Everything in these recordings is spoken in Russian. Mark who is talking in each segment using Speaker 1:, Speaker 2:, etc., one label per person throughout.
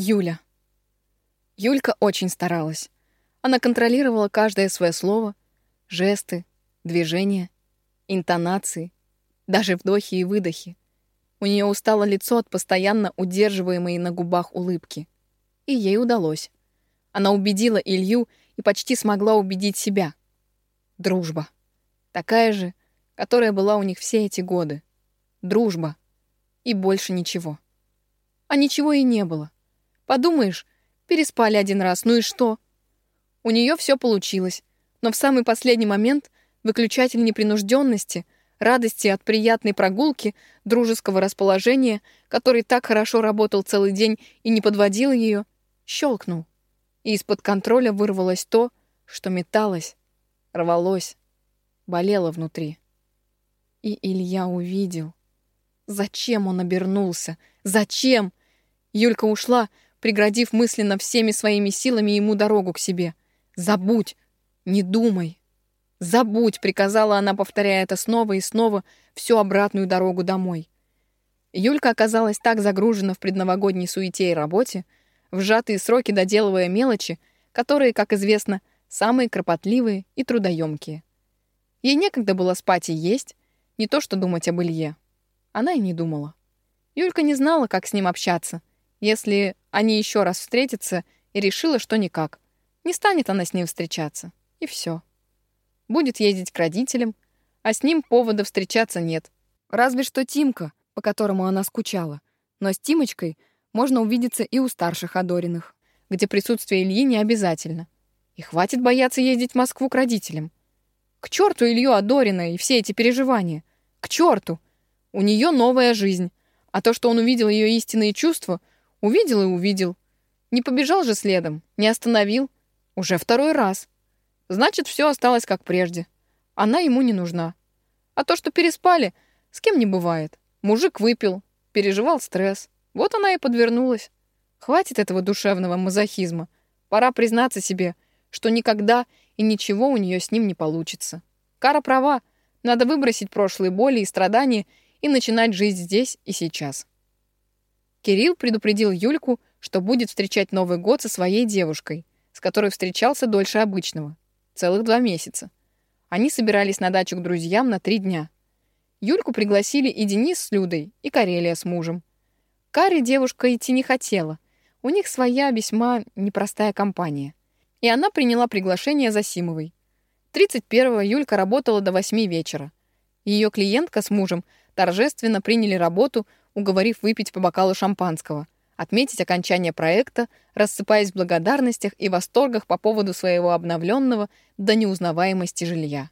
Speaker 1: Юля. Юлька очень старалась. Она контролировала каждое свое слово, жесты, движения, интонации, даже вдохи и выдохи. У нее устало лицо от постоянно удерживаемой на губах улыбки. И ей удалось. Она убедила Илью и почти смогла убедить себя. Дружба. Такая же, которая была у них все эти годы. Дружба. И больше ничего. А ничего и не было. Подумаешь, переспали один раз, ну и что? У нее все получилось, но в самый последний момент выключатель непринужденности, радости от приятной прогулки, дружеского расположения, который так хорошо работал целый день и не подводил ее, щелкнул. И из-под контроля вырвалось то, что металось, рвалось, болело внутри. И Илья увидел. Зачем он обернулся? Зачем? Юлька ушла, преградив мысленно всеми своими силами ему дорогу к себе. «Забудь! Не думай!» «Забудь!» — приказала она, повторяя это снова и снова всю обратную дорогу домой. Юлька оказалась так загружена в предновогодней суете и работе, в сжатые сроки доделывая мелочи, которые, как известно, самые кропотливые и трудоемкие. Ей некогда было спать и есть, не то что думать об Илье. Она и не думала. Юлька не знала, как с ним общаться, если они еще раз встретятся, и решила, что никак. Не станет она с ним встречаться. И все. Будет ездить к родителям, а с ним повода встречаться нет. Разве что Тимка, по которому она скучала. Но с Тимочкой можно увидеться и у старших Адориных, где присутствие Ильи не обязательно. И хватит бояться ездить в Москву к родителям. К черту Илью Адорина и все эти переживания. К черту! У нее новая жизнь. А то, что он увидел ее истинные чувства, Увидел и увидел. Не побежал же следом, не остановил. Уже второй раз. Значит, все осталось как прежде. Она ему не нужна. А то, что переспали, с кем не бывает. Мужик выпил, переживал стресс. Вот она и подвернулась. Хватит этого душевного мазохизма. Пора признаться себе, что никогда и ничего у нее с ним не получится. Кара права. Надо выбросить прошлые боли и страдания и начинать жить здесь и сейчас. Кирилл предупредил Юльку, что будет встречать Новый год со своей девушкой, с которой встречался дольше обычного. Целых два месяца. Они собирались на дачу к друзьям на три дня. Юльку пригласили и Денис с Людой, и Карелия с мужем. Каре девушка идти не хотела. У них своя весьма непростая компания. И она приняла приглашение Засимовой. 31-го Юлька работала до 8 вечера. Ее клиентка с мужем торжественно приняли работу уговорив выпить по бокалу шампанского, отметить окончание проекта, рассыпаясь в благодарностях и восторгах по поводу своего обновленного до неузнаваемости жилья.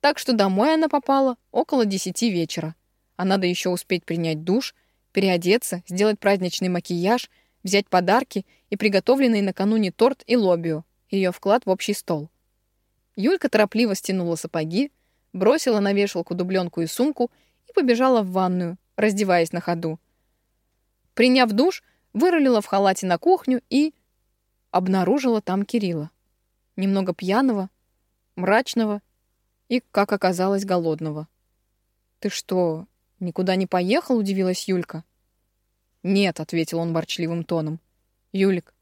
Speaker 1: Так что домой она попала около десяти вечера. А надо еще успеть принять душ, переодеться, сделать праздничный макияж, взять подарки и приготовленный накануне торт и лобио, ее вклад в общий стол. Юлька торопливо стянула сапоги, бросила на вешалку дубленку и сумку и побежала в ванную, раздеваясь на ходу. Приняв душ, вырулила в халате на кухню и обнаружила там Кирилла. Немного пьяного, мрачного и, как оказалось, голодного. «Ты что, никуда не поехал?» — удивилась Юлька. «Нет», — ответил он борчливым тоном. «Юлик,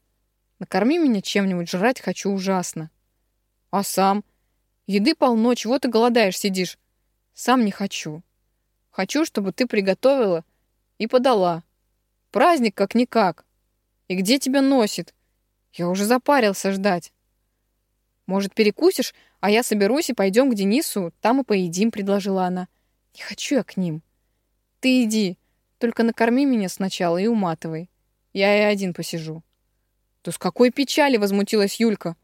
Speaker 1: накорми меня чем-нибудь, жрать хочу ужасно». «А сам? Еды полно, чего ты голодаешь, сидишь?» «Сам не хочу. Хочу, чтобы ты приготовила и подала. Праздник как-никак. И где тебя носит? Я уже запарился ждать. Может, перекусишь, а я соберусь и пойдем к Денису, там и поедим, предложила она. Не хочу я к ним. Ты иди, только накорми меня сначала и уматывай. Я и один посижу. То с какой печали возмутилась Юлька.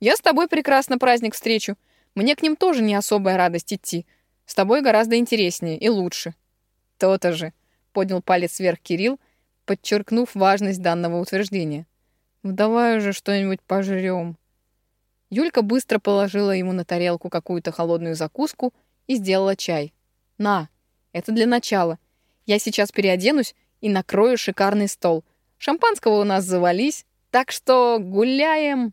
Speaker 1: Я с тобой прекрасно праздник встречу. Мне к ним тоже не особая радость идти. С тобой гораздо интереснее и лучше». «То-то же», — поднял палец вверх Кирилл, подчеркнув важность данного утверждения. «Ну давай уже что-нибудь пожрем». Юлька быстро положила ему на тарелку какую-то холодную закуску и сделала чай. «На, это для начала. Я сейчас переоденусь и накрою шикарный стол. Шампанского у нас завались, так что гуляем.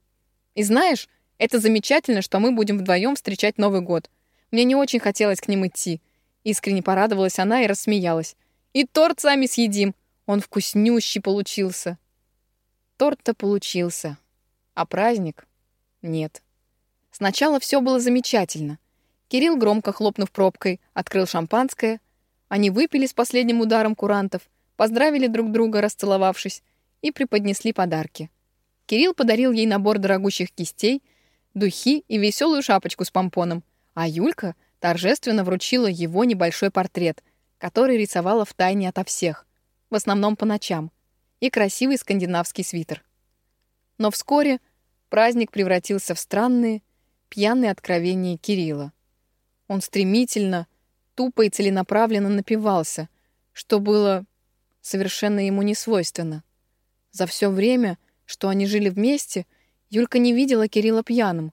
Speaker 1: И знаешь, это замечательно, что мы будем вдвоем встречать Новый год. Мне не очень хотелось к ним идти. Искренне порадовалась она и рассмеялась. «И торт сами съедим. Он вкуснющий получился». торт-то получился, а праздник — нет. Сначала все было замечательно. Кирилл, громко хлопнув пробкой, открыл шампанское. Они выпили с последним ударом курантов, поздравили друг друга, расцеловавшись, и преподнесли подарки. Кирилл подарил ей набор дорогущих кистей, духи и веселую шапочку с помпоном, а Юлька торжественно вручила его небольшой портрет, который рисовала в тайне ото всех, в основном по ночам, и красивый скандинавский свитер. Но вскоре праздник превратился в странные, пьяные откровения Кирилла. Он стремительно, тупо и целенаправленно напивался, что было совершенно ему не свойственно. За все время, что они жили вместе, Юлька не видела Кирилла пьяным.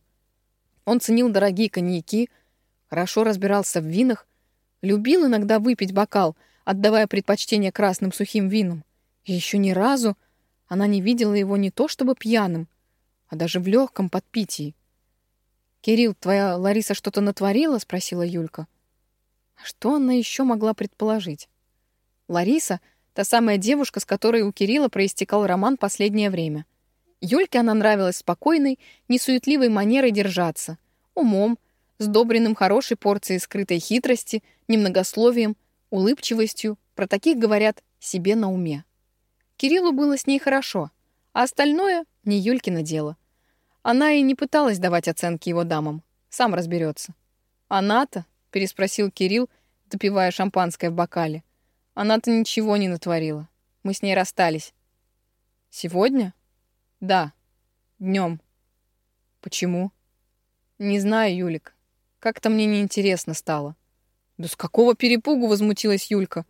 Speaker 1: Он ценил дорогие коньяки, хорошо разбирался в винах, любил иногда выпить бокал, отдавая предпочтение красным сухим винам. И еще ни разу она не видела его не то чтобы пьяным, а даже в легком подпитии. «Кирилл, твоя Лариса что-то натворила?» — спросила Юлька. Что она еще могла предположить? Лариса — та самая девушка, с которой у Кирилла проистекал роман последнее время. Юльке она нравилась спокойной, несуетливой манерой держаться, умом, сдобренным хорошей порцией скрытой хитрости, немногословием, улыбчивостью, про таких говорят себе на уме. Кириллу было с ней хорошо, а остальное — не Юлькино дело. Она и не пыталась давать оценки его дамам, сам разберется. Она-то переспросил Кирилл, допивая шампанское в бокале. Она-то ничего не натворила. Мы с ней расстались. Сегодня? Да. Днем. Почему? Не знаю, Юлик. Как-то мне неинтересно стало. Да с какого перепугу возмутилась Юлька?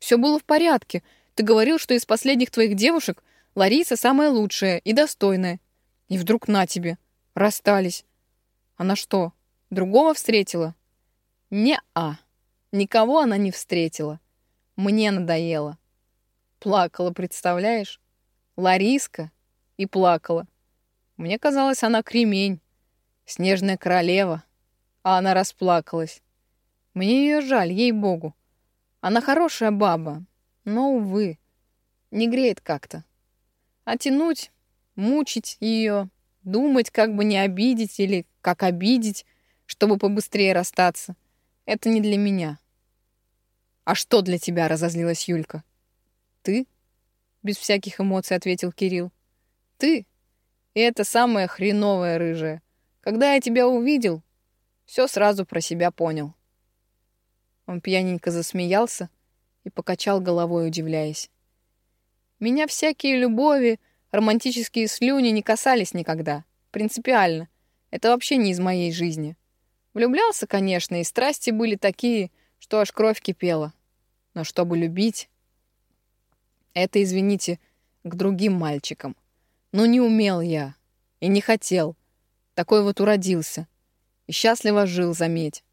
Speaker 1: Все было в порядке. Ты говорил, что из последних твоих девушек Лариса самая лучшая и достойная. И вдруг на тебе. Расстались. Она что, другого встретила? Не-а. Никого она не встретила. Мне надоело. Плакала, представляешь? Лариска и плакала. Мне казалось, она кремень, снежная королева, а она расплакалась. Мне ее жаль, ей-богу. Она хорошая баба, но, увы, не греет как-то. А тянуть, мучить ее, думать, как бы не обидеть или как обидеть, чтобы побыстрее расстаться — это не для меня. А что для тебя, разозлилась Юлька. Ты? Без всяких эмоций ответил Кирилл. Ты? И это самое хреновое рыжее. Когда я тебя увидел, все сразу про себя понял. Он пьяненько засмеялся и покачал головой, удивляясь. Меня всякие любови, романтические слюни не касались никогда. Принципиально. Это вообще не из моей жизни. Влюблялся, конечно, и страсти были такие, что аж кровь кипела. Но чтобы любить... Это, извините, к другим мальчикам. Но не умел я. И не хотел. Такой вот уродился. И счастливо жил, заметь.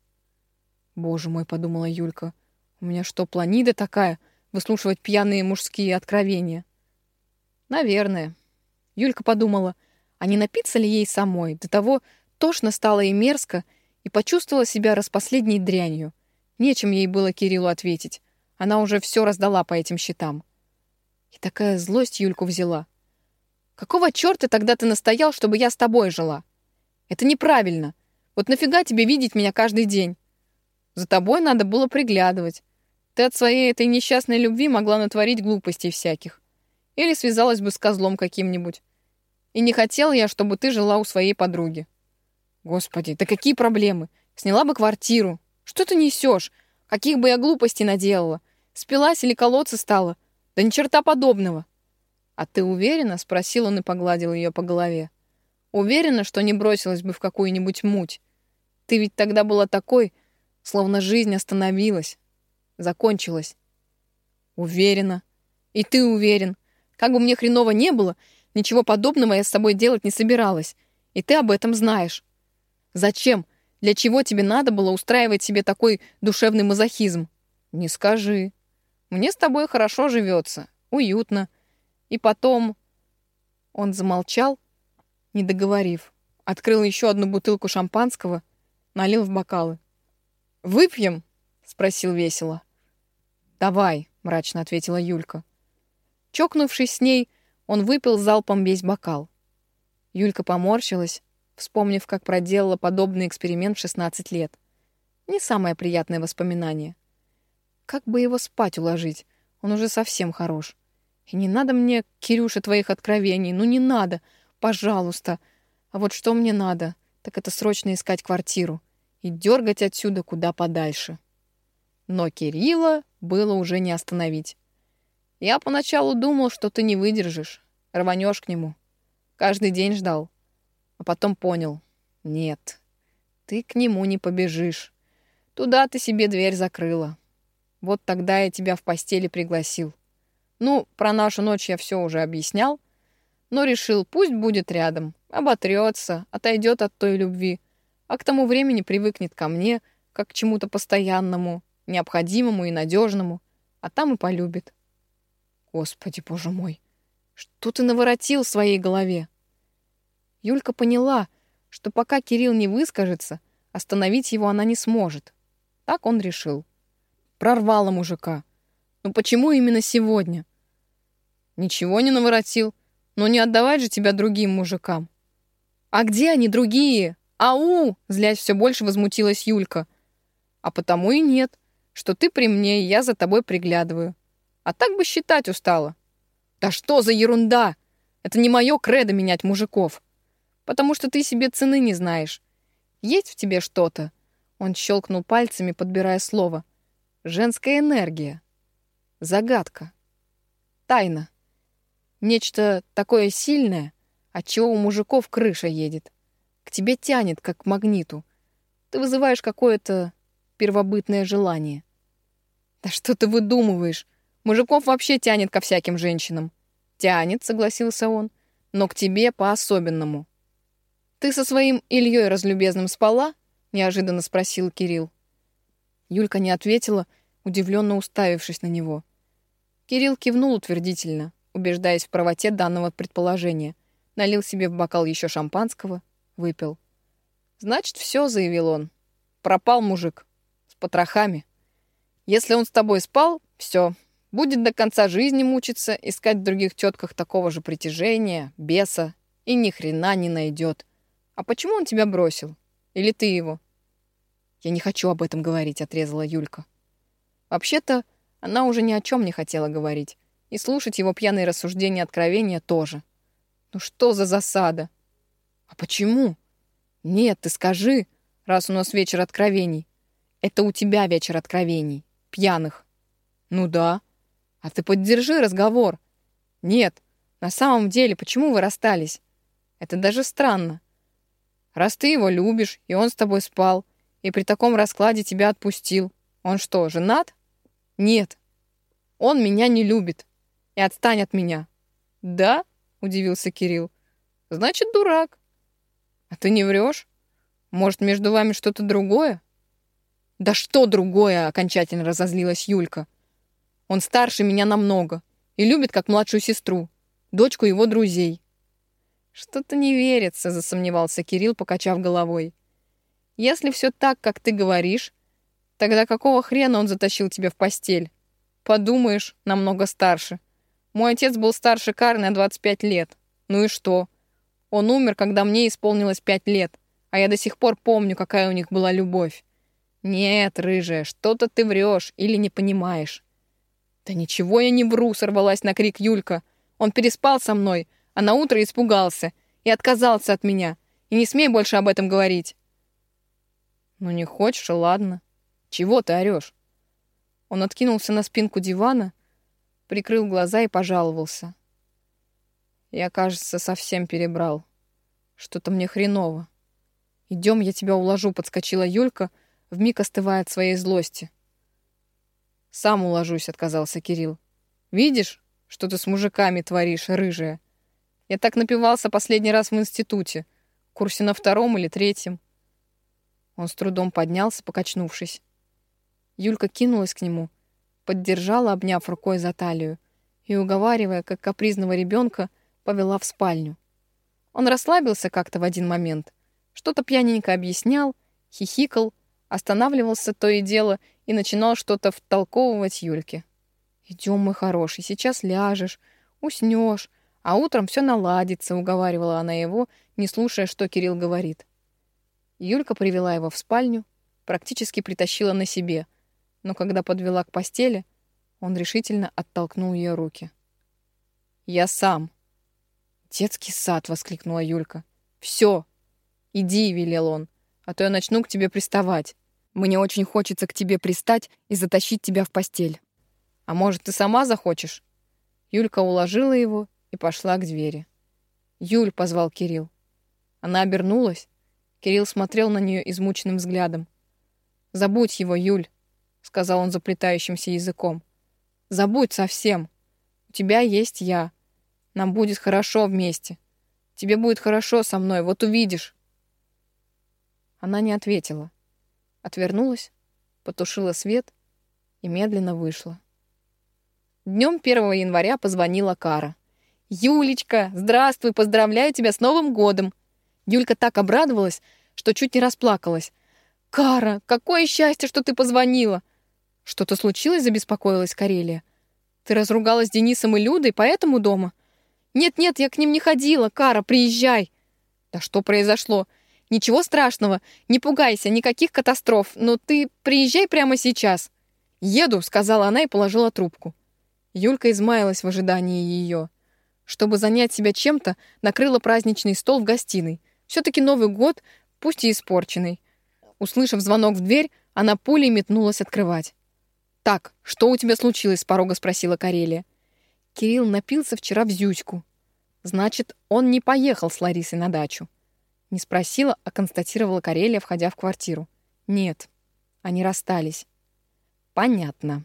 Speaker 1: Боже мой, подумала Юлька. У меня что, планида такая? Выслушивать пьяные мужские откровения? Наверное. Юлька подумала, а не напиться ли ей самой? До того тошно стало и мерзко, и почувствовала себя распоследней дрянью. Нечем ей было Кириллу ответить. Она уже все раздала по этим счетам. И такая злость Юльку взяла. «Какого черта тогда ты настоял, чтобы я с тобой жила? Это неправильно. Вот нафига тебе видеть меня каждый день? За тобой надо было приглядывать. Ты от своей этой несчастной любви могла натворить глупостей всяких. Или связалась бы с козлом каким-нибудь. И не хотел я, чтобы ты жила у своей подруги. Господи, да какие проблемы? Сняла бы квартиру. Что ты несешь? Каких бы я глупостей наделала? Спилась или колоться стала? Да ни черта подобного. А ты уверена? Спросил он и погладил ее по голове. Уверена, что не бросилась бы в какую-нибудь муть? Ты ведь тогда была такой, словно жизнь остановилась, закончилась. Уверена. И ты уверен. Как бы мне хреново не было, ничего подобного я с собой делать не собиралась. И ты об этом знаешь. Зачем? Для чего тебе надо было устраивать себе такой душевный мазохизм? Не скажи. Мне с тобой хорошо живется, уютно. И потом... Он замолчал, не договорив. Открыл еще одну бутылку шампанского, налил в бокалы. «Выпьем?» — спросил весело. «Давай», — мрачно ответила Юлька. Чокнувшись с ней, Он выпил залпом весь бокал. Юлька поморщилась, вспомнив, как проделала подобный эксперимент в 16 лет. Не самое приятное воспоминание. Как бы его спать уложить? Он уже совсем хорош. И не надо мне, Кирюша, твоих откровений. Ну не надо. Пожалуйста. А вот что мне надо, так это срочно искать квартиру и дергать отсюда куда подальше. Но Кирилла было уже не остановить. Я поначалу думал, что ты не выдержишь, рванешь к нему. Каждый день ждал. А потом понял. Нет, ты к нему не побежишь. Туда ты себе дверь закрыла. Вот тогда я тебя в постели пригласил. Ну, про нашу ночь я все уже объяснял, но решил, пусть будет рядом, оботрется, отойдет от той любви, а к тому времени привыкнет ко мне, как к чему-то постоянному, необходимому и надежному, а там и полюбит. Господи, боже мой, что ты наворотил в своей голове? Юлька поняла, что пока Кирилл не выскажется, остановить его она не сможет. Так он решил. Прорвало мужика. Ну почему именно сегодня? Ничего не наворотил. Но не отдавать же тебя другим мужикам. А где они другие? Ау! Злясь все больше возмутилась Юлька. А потому и нет, что ты при мне, и я за тобой приглядываю. А так бы считать устала. Да что за ерунда? Это не мое кредо менять мужиков. Потому что ты себе цены не знаешь. Есть в тебе что-то? Он щелкнул пальцами, подбирая слово. Женская энергия. Загадка. Тайна. Нечто такое сильное, от чего у мужиков крыша едет. К тебе тянет, как к магниту. Ты вызываешь какое-то первобытное желание. Да что ты выдумываешь? Мужиков вообще тянет ко всяким женщинам. Тянет, согласился он, но к тебе по-особенному. Ты со своим Ильей разлюбезным спала? Неожиданно спросил Кирилл. Юлька не ответила, удивленно уставившись на него. Кирилл кивнул утвердительно убеждаясь в правоте данного предположения. Налил себе в бокал еще шампанского, выпил. «Значит, все», — заявил он. «Пропал мужик. С потрохами. Если он с тобой спал, все. Будет до конца жизни мучиться, искать в других тетках такого же притяжения, беса, и ни хрена не найдет. А почему он тебя бросил? Или ты его?» «Я не хочу об этом говорить», — отрезала Юлька. Вообще-то, она уже ни о чем не хотела говорить. И слушать его пьяные рассуждения и откровения тоже. Ну что за засада? А почему? Нет, ты скажи, раз у нас вечер откровений. Это у тебя вечер откровений. Пьяных. Ну да. А ты поддержи разговор. Нет, на самом деле, почему вы расстались? Это даже странно. Раз ты его любишь, и он с тобой спал, и при таком раскладе тебя отпустил, он что, женат? Нет. Он меня не любит и отстань от меня». «Да?» — удивился Кирилл. «Значит, дурак». «А ты не врешь? Может, между вами что-то другое?» «Да что другое?» — окончательно разозлилась Юлька. «Он старше меня намного и любит как младшую сестру, дочку его друзей». «Что-то не верится», — засомневался Кирилл, покачав головой. «Если все так, как ты говоришь, тогда какого хрена он затащил тебя в постель? Подумаешь, намного старше. Мой отец был старше Кары на 25 лет. Ну и что? Он умер, когда мне исполнилось 5 лет, а я до сих пор помню, какая у них была любовь. Нет, рыжая, что-то ты врешь или не понимаешь. Да ничего я не вру, сорвалась на крик Юлька. Он переспал со мной, а на утро испугался и отказался от меня. И не смей больше об этом говорить. Ну не хочешь, ладно. Чего ты орешь? Он откинулся на спинку дивана, прикрыл глаза и пожаловался. Я, кажется, совсем перебрал. Что-то мне хреново. Идем, я тебя уложу, подскочила Юлька, вмиг остывая от своей злости. Сам уложусь, отказался Кирилл. Видишь, что ты с мужиками творишь, рыжая? Я так напивался последний раз в институте, курсе на втором или третьем. Он с трудом поднялся, покачнувшись. Юлька кинулась к нему — поддержала, обняв рукой за талию, и, уговаривая, как капризного ребенка, повела в спальню. Он расслабился как-то в один момент, что-то пьяненько объяснял, хихикал, останавливался то и дело и начинал что-то втолковывать Юльке. «Идем, мой хороший, сейчас ляжешь, уснешь, А утром все наладится, уговаривала она его, не слушая, что Кирилл говорит. Юлька привела его в спальню, практически притащила на себе, но когда подвела к постели, он решительно оттолкнул ее руки. «Я сам». «Детский сад!» — воскликнула Юлька. «Все! Иди!» — велел он, «а то я начну к тебе приставать. Мне очень хочется к тебе пристать и затащить тебя в постель. А может, ты сама захочешь?» Юлька уложила его и пошла к двери. «Юль!» — позвал Кирилл. Она обернулась. Кирилл смотрел на нее измученным взглядом. «Забудь его, Юль», — сказал он заплетающимся языком. «Забудь совсем. У тебя есть я. Нам будет хорошо вместе. Тебе будет хорошо со мной, вот увидишь». Она не ответила. Отвернулась, потушила свет и медленно вышла. Днем 1 января позвонила Кара. «Юлечка, здравствуй, поздравляю тебя с Новым годом!» Юлька так обрадовалась, что чуть не расплакалась. «Кара, какое счастье, что ты позвонила!» «Что-то случилось?» — забеспокоилась Карелия. «Ты разругалась с Денисом и Людой, поэтому дома?» «Нет-нет, я к ним не ходила. Кара, приезжай!» «Да что произошло? Ничего страшного. Не пугайся, никаких катастроф. Но ты приезжай прямо сейчас». «Еду», — сказала она и положила трубку. Юлька измаялась в ожидании ее. Чтобы занять себя чем-то, накрыла праздничный стол в гостиной. Все-таки Новый год, пусть и испорченный. Услышав звонок в дверь, она пулей метнулась открывать. «Так, что у тебя случилось?» — с порога спросила Карелия. Кирилл напился вчера в зючку. Значит, он не поехал с Ларисой на дачу. Не спросила, а констатировала Карелия, входя в квартиру. Нет, они расстались. Понятно.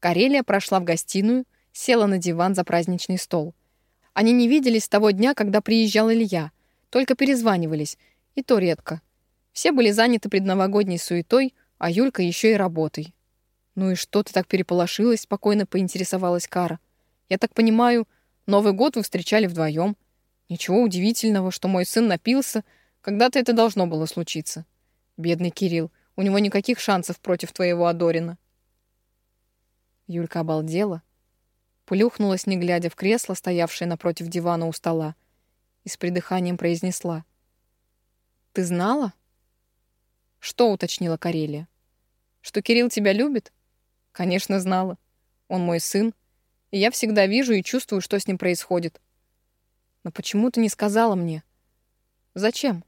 Speaker 1: Карелия прошла в гостиную, села на диван за праздничный стол. Они не виделись с того дня, когда приезжал Илья, только перезванивались, и то редко. Все были заняты предновогодней суетой, а Юлька еще и работой. «Ну и что ты так переполошилась?» — спокойно поинтересовалась Кара. «Я так понимаю, Новый год вы встречали вдвоем. Ничего удивительного, что мой сын напился. Когда-то это должно было случиться. Бедный Кирилл, у него никаких шансов против твоего Адорина». Юлька обалдела, плюхнулась, не глядя в кресло, стоявшее напротив дивана у стола, и с придыханием произнесла. «Ты знала?» «Что?» — уточнила Карелия. «Что Кирилл тебя любит?» «Конечно, знала. Он мой сын, и я всегда вижу и чувствую, что с ним происходит. Но почему ты не сказала мне?» «Зачем?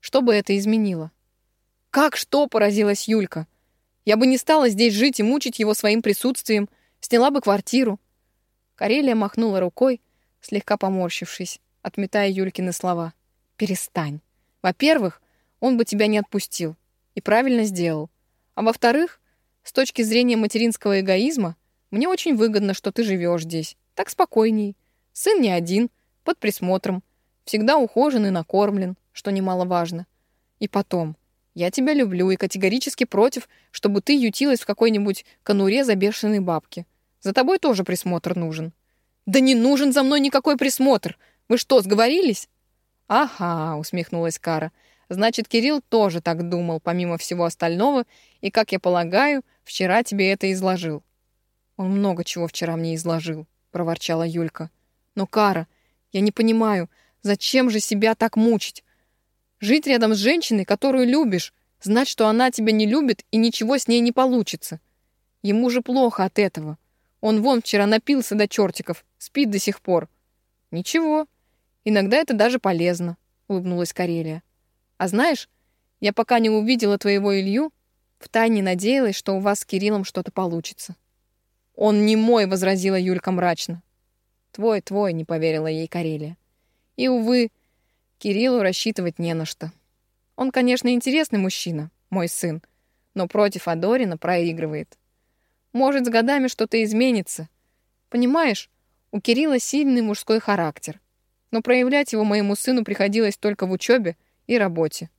Speaker 1: Что бы это изменило?» «Как что?» — поразилась Юлька. «Я бы не стала здесь жить и мучить его своим присутствием, сняла бы квартиру. Карелия махнула рукой, слегка поморщившись, отметая Юлькины слова. «Перестань. Во-первых, он бы тебя не отпустил. И правильно сделал. А во-вторых, с точки зрения материнского эгоизма, мне очень выгодно, что ты живешь здесь. Так спокойней. Сын не один, под присмотром. Всегда ухожен и накормлен, что немаловажно. И потом, я тебя люблю и категорически против, чтобы ты ютилась в какой-нибудь конуре за бешеной бабки. За тобой тоже присмотр нужен». «Да не нужен за мной никакой присмотр! Вы что, сговорились?» «Ага», — усмехнулась Кара. «Значит, Кирилл тоже так думал, помимо всего остального, и, как я полагаю, вчера тебе это изложил». «Он много чего вчера мне изложил», — проворчала Юлька. «Но, Кара, я не понимаю, зачем же себя так мучить? Жить рядом с женщиной, которую любишь, знать, что она тебя не любит и ничего с ней не получится. Ему же плохо от этого. Он вон вчера напился до чертиков, спит до сих пор. Ничего, иногда это даже полезно, улыбнулась Карелия. А знаешь, я пока не увидела твоего Илью, втайне надеялась, что у вас с Кириллом что-то получится. Он не мой, возразила Юлька мрачно. Твой, твой, не поверила ей Карелия. И, увы, Кириллу рассчитывать не на что. Он, конечно, интересный мужчина, мой сын, но против Адорина проигрывает. Может, с годами что-то изменится. Понимаешь, у Кирилла сильный мужской характер. Но проявлять его моему сыну приходилось только в учебе и работе.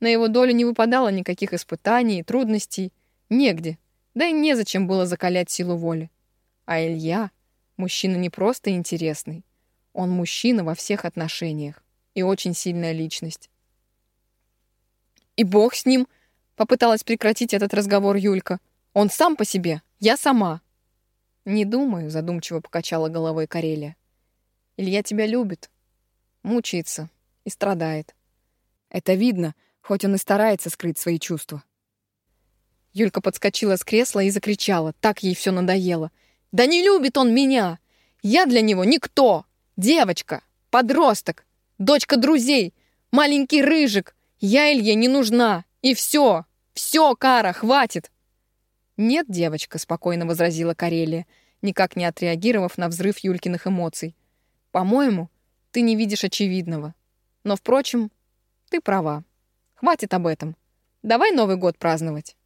Speaker 1: На его долю не выпадало никаких испытаний и трудностей. Негде. Да и незачем было закалять силу воли. А Илья — мужчина не просто интересный. Он мужчина во всех отношениях и очень сильная личность. «И бог с ним!» — попыталась прекратить этот разговор Юлька. «Он сам по себе!» Я сама. Не думаю, задумчиво покачала головой Карелия. Илья тебя любит, мучается и страдает.
Speaker 2: Это видно, хоть он и старается скрыть свои чувства.
Speaker 1: Юлька подскочила с кресла и закричала. Так ей все надоело. «Да не любит он меня! Я для него никто! Девочка, подросток, дочка друзей, маленький рыжик. Я Илье не нужна. И все, все, Кара, хватит!» «Нет, девочка», — спокойно возразила Карелия, никак не отреагировав на взрыв Юлькиных эмоций. «По-моему, ты не видишь очевидного. Но, впрочем, ты права. Хватит об этом. Давай Новый год праздновать».